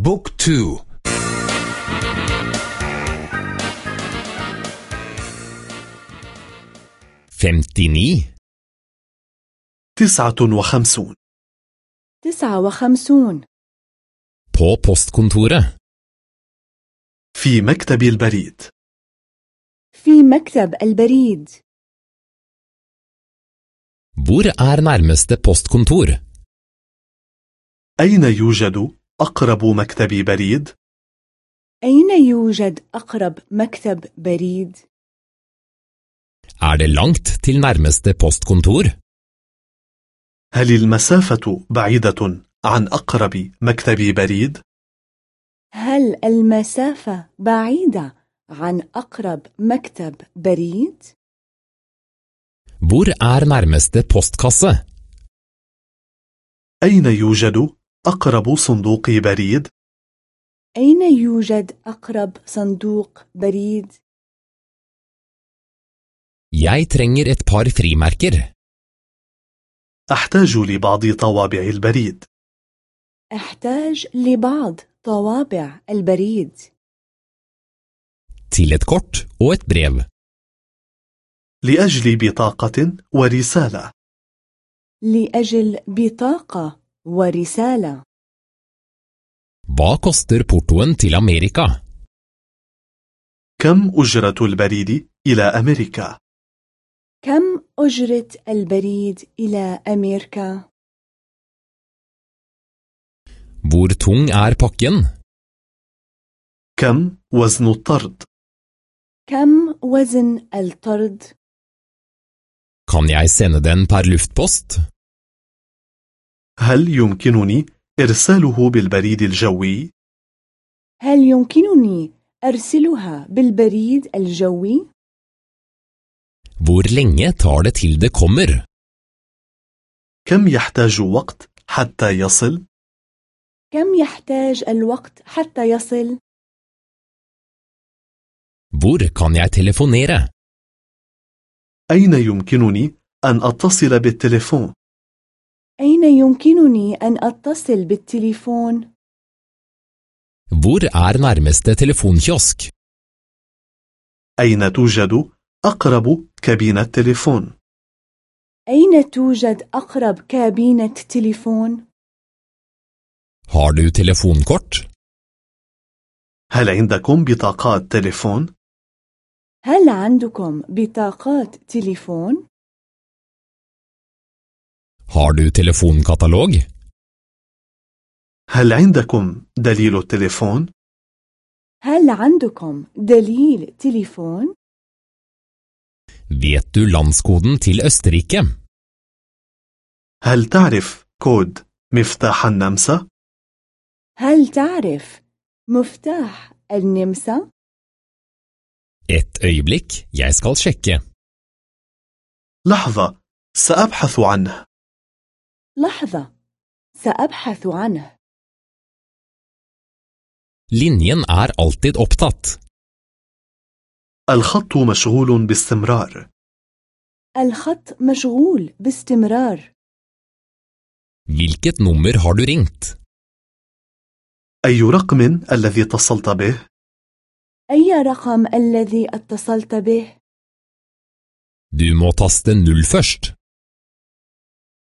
book two. femtini, تسعة وخمسون. تسعة وخمسون. På postkontoret. في مكتب البريد. في مكتب البريد. Hvor er nærmeste postkontor? أين يوجد؟ أقرب مكتب بريد؟ أين يوجد أقرب مكتب بريد؟ Er det langt til nærmeste postkontor? هل المسافة بعيدة عن أقرب مكتب بريد؟ هل المسافة بعيدة عن أقرب مكتب بريد؟ Hvor er nærmeste postkasse? أين يوجد أقرب صندوق بريد؟ أين يوجد أقرب صندوق بريد؟ Jeg trenger et par frimerker. أحتاج لبعض طوابع البريد أحتاج لبعض طوابع البريد Til et kort og et brev. لأجل بطاقة ورسالة لأجل بطاقة ورسالة Hva koster portoen til Amerika? كم أجرة البريد إلى أمريكا؟ كم أجرة البريد إلى أمريكا؟ Hvor tung er pakken? كم وزن الطرد؟ كم وزن الطرد؟ Kan jeg sende den per luftpost? هل يمكنني إرساله بالبريد الجوي؟ هل يمكنني أرسلها بالبريد الجوي؟ Hvor lenge tar det til det kommer? كم يحتاج وقت حتى يصل؟ كم يحتاج الوقت حتى يصل؟ Hvor kan jeg telefonere? أين يمكنني أن أتصل بالتليفون؟ أين يمكنني أن أتصل بالتليفون؟ Hvor er nærmeste telefonkiosk? أين توجد أقرب كابينة تليفون؟ أين توجد أقرب كابينة تليفون؟ Har du telefonkort? هل عندكم بطاقات تليفون؟ هل عندكم بطاقات تليفون؟ Har du telefonkatalog? هل عندكم دليل التليفون؟ هل عندكم دليل تليفون؟ Vet du landskoden til Østerrike? هل تعرف كود مفتاح النمسا؟ هل تعرف مفتاح النمسا؟ Et øyeblikk, jeg skal sjekke. لحظة سأبحث عنه لحظة سأبحث عنه Linjen er alltid opptatt. الخط مشغول باستمرار الخط مشغول باستمرار Hvilket nummer har du ringt? أي رقم الذي اتصلت به؟ أي رقم الذي اتصلت به؟ Du må taste null først.